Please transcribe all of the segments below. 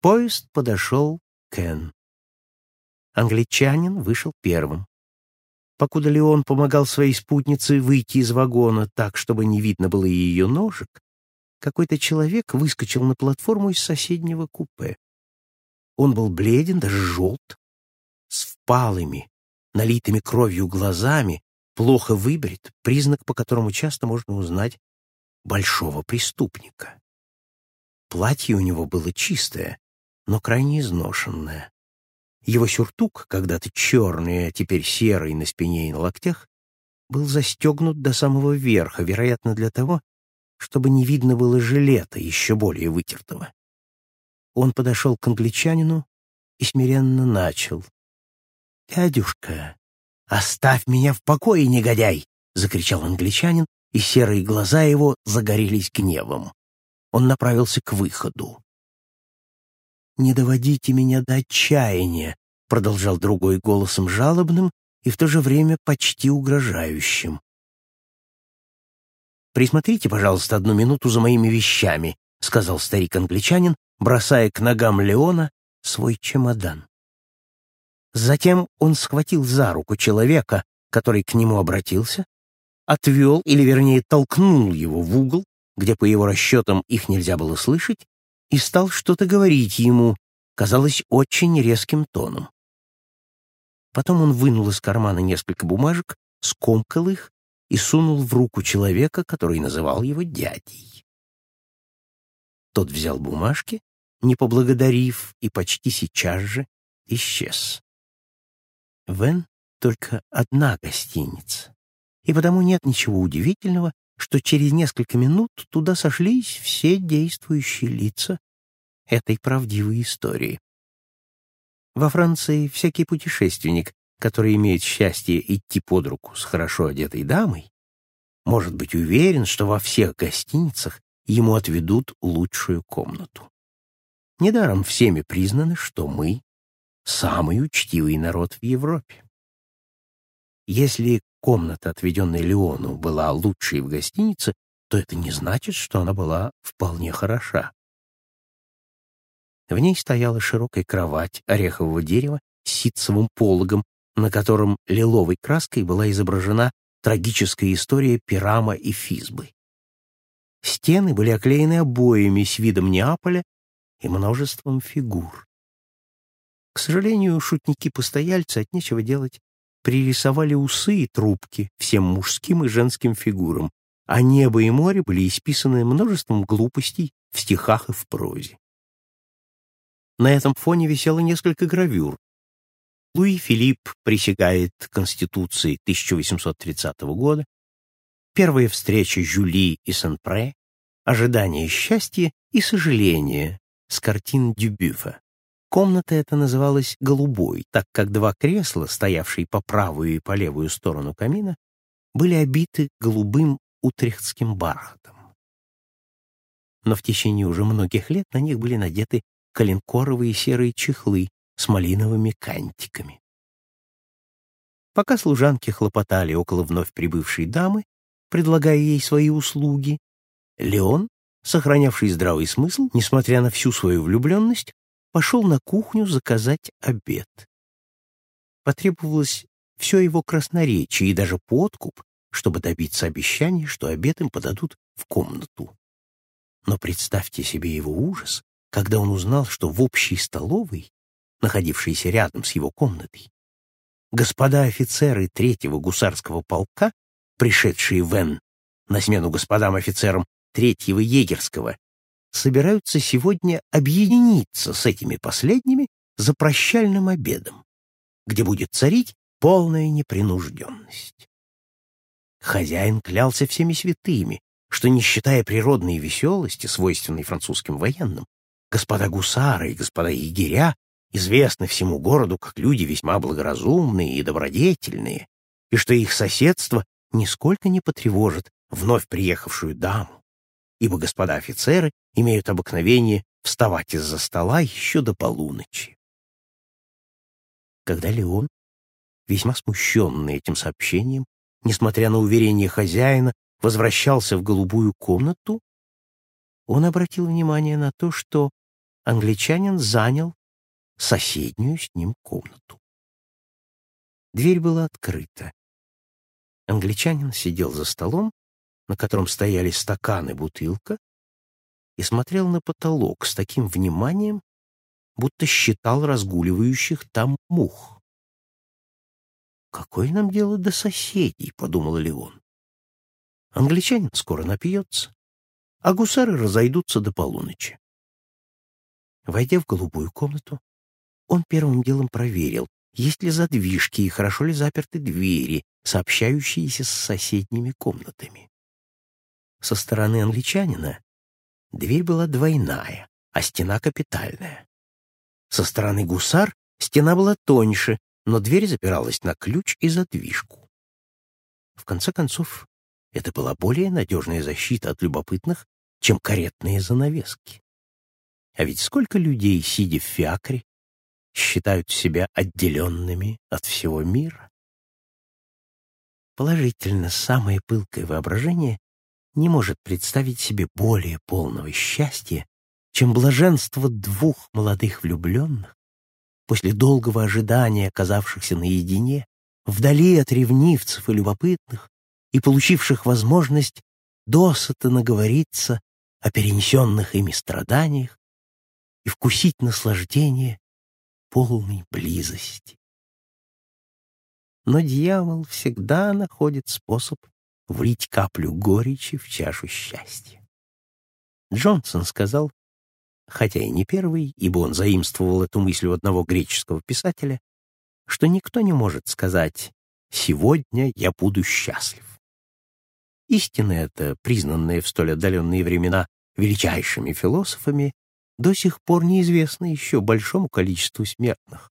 поезд подошел к Н. Англичанин вышел первым. Покуда Леон помогал своей спутнице выйти из вагона так, чтобы не видно было ее ножек, какой-то человек выскочил на платформу из соседнего купе. Он был бледен, даже желт, с впалыми, налитыми кровью глазами, плохо выбрит, признак, по которому часто можно узнать большого преступника. Платье у него было чистое, но крайне изношенное. Его сюртук, когда-то черный, а теперь серый на спине и на локтях, был застегнут до самого верха, вероятно, для того, чтобы не видно было жилета, еще более вытертого. Он подошел к англичанину и смиренно начал. «Дядюшка, оставь меня в покое, негодяй!» — закричал англичанин, и серые глаза его загорелись гневом. Он направился к выходу. «Не доводите меня до отчаяния», — продолжал другой голосом жалобным и в то же время почти угрожающим. «Присмотрите, пожалуйста, одну минуту за моими вещами», — сказал старик-англичанин, бросая к ногам Леона свой чемодан. Затем он схватил за руку человека, который к нему обратился, отвел, или вернее толкнул его в угол, где, по его расчетам, их нельзя было слышать, и стал что-то говорить ему, казалось, очень резким тоном. Потом он вынул из кармана несколько бумажек, скомкал их и сунул в руку человека, который называл его дядей. Тот взял бумажки, не поблагодарив, и почти сейчас же исчез. Вен только одна гостиница, и потому нет ничего удивительного, что через несколько минут туда сошлись все действующие лица этой правдивой истории. Во Франции всякий путешественник, который имеет счастье идти под руку с хорошо одетой дамой, может быть уверен, что во всех гостиницах ему отведут лучшую комнату. Недаром всеми признано, что мы — самый учтивый народ в Европе. Если комната, отведенная Леону, была лучшей в гостинице, то это не значит, что она была вполне хороша. В ней стояла широкая кровать орехового дерева с ситцевым пологом, на котором лиловой краской была изображена трагическая история Пирама и Физбы. Стены были оклеены обоями с видом Неаполя и множеством фигур. К сожалению, шутники-постояльцы от нечего делать пририсовали усы и трубки всем мужским и женским фигурам, а небо и море были исписаны множеством глупостей в стихах и в прозе. На этом фоне висело несколько гравюр. Луи Филипп присягает Конституции 1830 года, первая встреча Жюли и Сен-Пре, ожидание счастья и сожаление с картин Дюбюфа. Комната эта называлась «голубой», так как два кресла, стоявшие по правую и по левую сторону камина, были обиты голубым утрехтским бархатом. Но в течение уже многих лет на них были надеты коленкоровые серые чехлы с малиновыми кантиками. Пока служанки хлопотали около вновь прибывшей дамы, предлагая ей свои услуги, Леон, сохранявший здравый смысл, несмотря на всю свою влюбленность, пошел на кухню заказать обед. Потребовалось все его красноречие и даже подкуп, чтобы добиться обещания, что обед им подадут в комнату. Но представьте себе его ужас, когда он узнал, что в общей столовой, находившейся рядом с его комнатой, господа офицеры третьего гусарского полка, пришедшие в Н на смену господам офицерам третьего егерского, собираются сегодня объединиться с этими последними за прощальным обедом, где будет царить полная непринужденность. Хозяин клялся всеми святыми, что, не считая природной веселости, свойственной французским военным, господа гусары и господа егеря известны всему городу как люди весьма благоразумные и добродетельные, и что их соседство нисколько не потревожит вновь приехавшую даму, ибо господа офицеры имеют обыкновение вставать из-за стола еще до полуночи. Когда Леон, весьма смущенный этим сообщением, несмотря на уверение хозяина, возвращался в голубую комнату, он обратил внимание на то, что англичанин занял соседнюю с ним комнату. Дверь была открыта. Англичанин сидел за столом, на котором стояли стакан и бутылка, и смотрел на потолок с таким вниманием, будто считал разгуливающих там мух. «Какое нам дело до соседей?» — подумал Леон. «Англичанин скоро напьется, а гусары разойдутся до полуночи». Войдя в голубую комнату, он первым делом проверил, есть ли задвижки и хорошо ли заперты двери, сообщающиеся с соседними комнатами. Со стороны англичанина дверь была двойная, а стена капитальная. Со стороны гусар стена была тоньше, но дверь запиралась на ключ и задвижку. В конце концов, это была более надежная защита от любопытных, чем каретные занавески. А ведь сколько людей, сидя в фиакре, считают себя отделенными от всего мира? Положительно, самое пылкое воображение не может представить себе более полного счастья, чем блаженство двух молодых влюбленных, после долгого ожидания, оказавшихся наедине, вдали от ревнивцев и любопытных, и получивших возможность досыта наговориться о перенесенных ими страданиях и вкусить наслаждение полной близости. Но дьявол всегда находит способ влить каплю горечи в чашу счастья. Джонсон сказал, хотя и не первый, ибо он заимствовал эту мысль у одного греческого писателя, что никто не может сказать «сегодня я буду счастлив». Истина эта, признанная в столь отдаленные времена величайшими философами, до сих пор неизвестна еще большому количеству смертных,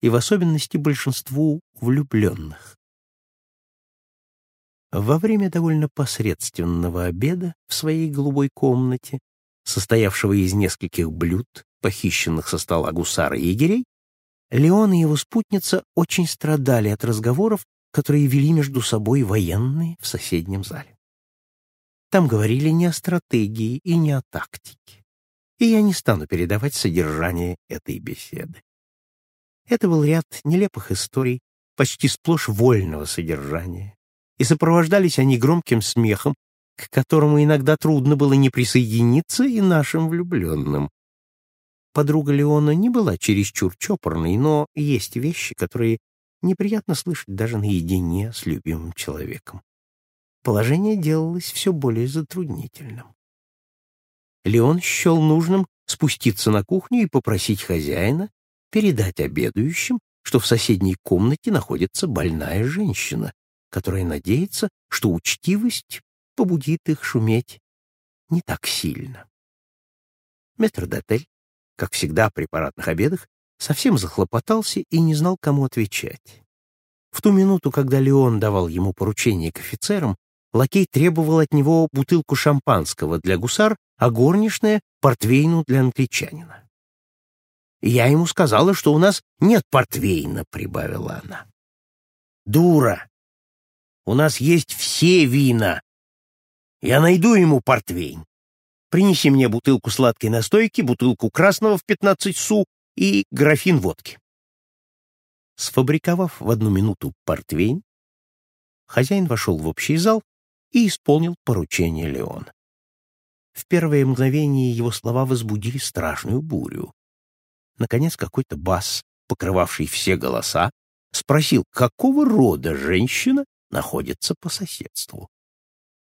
и в особенности большинству влюбленных. Во время довольно посредственного обеда в своей голубой комнате, состоявшего из нескольких блюд, похищенных со стола гусара и егерей, Леон и его спутница очень страдали от разговоров, которые вели между собой военные в соседнем зале. Там говорили не о стратегии и не о тактике. И я не стану передавать содержание этой беседы. Это был ряд нелепых историй, почти сплошь вольного содержания, и сопровождались они громким смехом, к которому иногда трудно было не присоединиться и нашим влюбленным. Подруга Леона не была чересчур чопорной, но есть вещи, которые неприятно слышать даже наедине с любимым человеком. Положение делалось все более затруднительным. Леон счел нужным спуститься на кухню и попросить хозяина передать обедающим, что в соседней комнате находится больная женщина, которая надеется, что учтивость побудит их шуметь не так сильно. Метрдотель, как всегда при парадных обедах, совсем захлопотался и не знал, кому отвечать. В ту минуту, когда Леон давал ему поручение к офицерам, лакей требовал от него бутылку шампанского для гусар, а горничная — портвейну для англичанина. «Я ему сказала, что у нас нет портвейна», — прибавила она. «Дура! У нас есть все вина. Я найду ему портвейн. Принеси мне бутылку сладкой настойки, бутылку красного в пятнадцать су и графин водки». Сфабриковав в одну минуту портвейн, хозяин вошел в общий зал и исполнил поручение Леона. В первое мгновение его слова возбудили страшную бурю. Наконец какой-то бас, покрывавший все голоса, спросил, какого рода женщина находится по соседству.